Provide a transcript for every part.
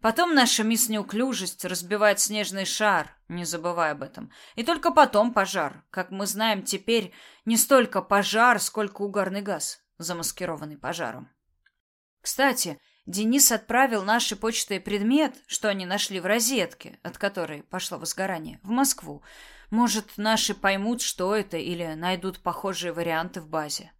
Потом наша мисс Неуклюжесть разбивает снежный шар, не забывай об этом. И только потом пожар. Как мы знаем теперь, не столько пожар, сколько угарный газ, замаскированный пожаром. Кстати, Денис отправил наши почтой предмет, что они нашли в розетке, от которой пошло возгорание, в Москву. Может, наши поймут, что это, или найдут похожие варианты в базе.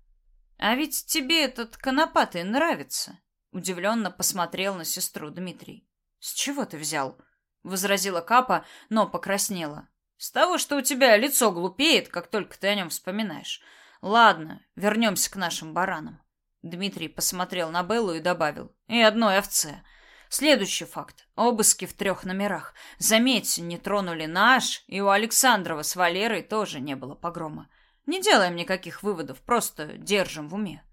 А ведь тебе этот конопатый нравится, удивленно посмотрел на сестру Дмитрий. С чего ты взял? возразила Капа, но покраснела. С того, что у тебя лицо глупеет, как только ты о нем вспоминаешь. Ладно, вернемся к нашим баранам. Дмитрий посмотрел на Беллу и добавил: "И одной овце". Следующий факт. Обыски в трех номерах. Заметьте, не тронули наш, и у Александрова с Валерой тоже не было погрома. Не делаем никаких выводов, просто держим в уме.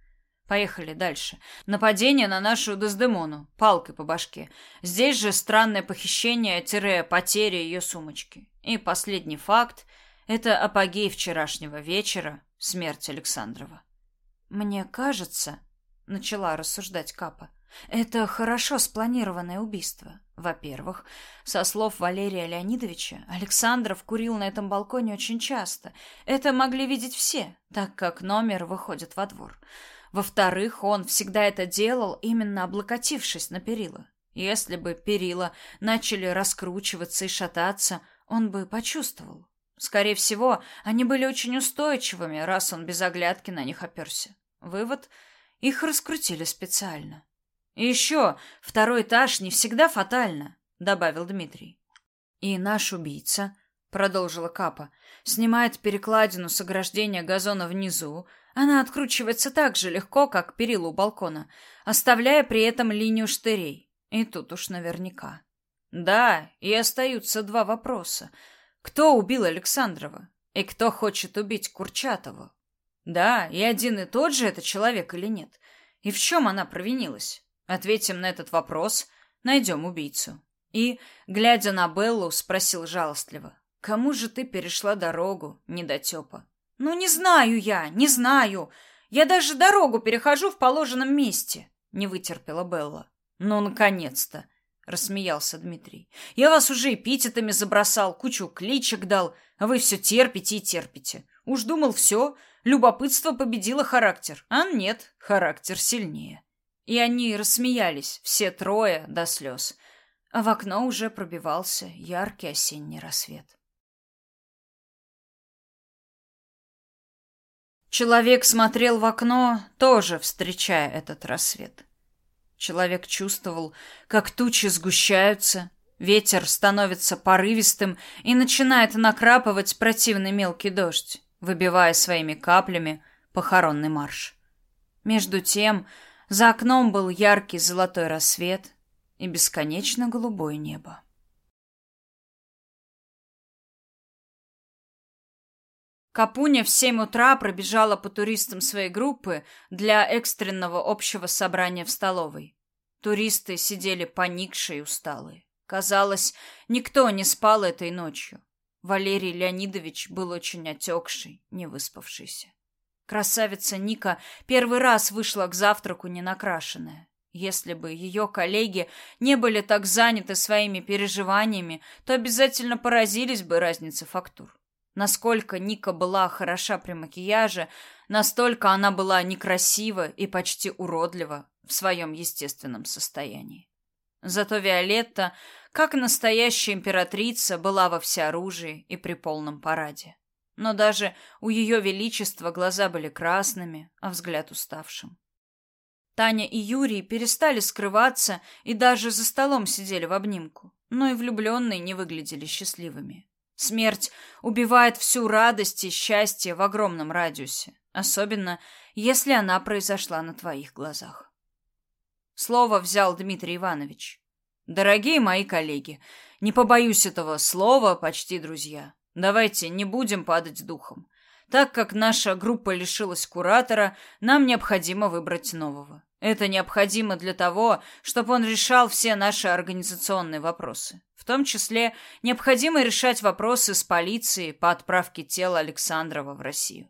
Поехали дальше. Нападение на нашу Дездемону, палкой по башке. Здесь же странное похищение-потеря ее сумочки. И последний факт — это апогей вчерашнего вечера, смерть Александрова. «Мне кажется», — начала рассуждать Капа, это хорошо спланированное убийство. Во-первых, со слов Валерия Леонидовича, Александров курил на этом балконе очень часто. Это могли видеть все, так как номер выходит во двор. Во-вторых, он всегда это делал, именно облокотившись на перила. Если бы перила начали раскручиваться и шататься, он бы почувствовал. Скорее всего, они были очень устойчивыми, раз он без оглядки на них оперся. Вывод — их раскрутили специально. И еще, второй этаж не всегда фатально, добавил Дмитрий. И наш убийца, продолжила Капа, снимает перекладину с ограждения газона внизу, она откручивается так же легко, как перила у балкона, оставляя при этом линию штырей. И тут уж наверняка. Да, и остаются два вопроса. Кто убил Александрова? И кто хочет убить Курчатова? Да, и один и тот же это человек или нет? И в чем она провинилась? Ответим на этот вопрос, найдем убийцу. И, глядя на Беллу, спросил жалостливо. «Кому же ты перешла дорогу, недотепа?» «Ну, не знаю я, не знаю. Я даже дорогу перехожу в положенном месте», — не вытерпела Белла. «Ну, наконец-то!» — рассмеялся Дмитрий. «Я вас уже эпитетами забросал, кучу кличек дал, а вы все терпите и терпите. Уж думал, все, любопытство победило характер. А нет, характер сильнее». И они рассмеялись, все трое до слез. А в окно уже пробивался яркий осенний рассвет. Человек смотрел в окно, тоже встречая этот рассвет. Человек чувствовал, как тучи сгущаются, ветер становится порывистым и начинает накрапывать противный мелкий дождь, выбивая своими каплями похоронный марш. Между тем, за окном был яркий золотой рассвет и бесконечно голубое небо. Капуня в семь утра пробежала по туристам своей группы для экстренного общего собрания в столовой. Туристы сидели поникшие и усталые. Казалось, никто не спал этой ночью. Валерий Леонидович был очень отекший, невыспавшийся. Красавица Ника первый раз вышла к завтраку ненакрашенная. Если бы ее коллеги не были так заняты своими переживаниями, то обязательно поразились бы разнице фактур. Насколько Ника была хороша при макияже, настолько она была некрасива и почти уродлива в своем естественном состоянии. Зато Виолетта, как настоящая императрица, была во всеоружии и при полном параде но даже у ее величества глаза были красными, а взгляд уставшим. Таня и Юрий перестали скрываться и даже за столом сидели в обнимку, но и влюбленные не выглядели счастливыми. Смерть убивает всю радость и счастье в огромном радиусе, особенно если она произошла на твоих глазах. Слово взял Дмитрий Иванович. Дорогие мои коллеги, не побоюсь этого слова, почти друзья. Давайте не будем падать духом. Так как наша группа лишилась куратора, нам необходимо выбрать нового. Это необходимо для того, чтобы он решал все наши организационные вопросы. В том числе необходимо решать вопросы с полицией по отправке тела Александрова в Россию.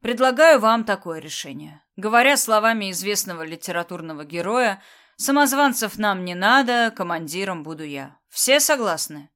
Предлагаю вам такое решение. Говоря словами известного литературного героя, Самозванцев нам не надо, командиром буду я. Все согласны?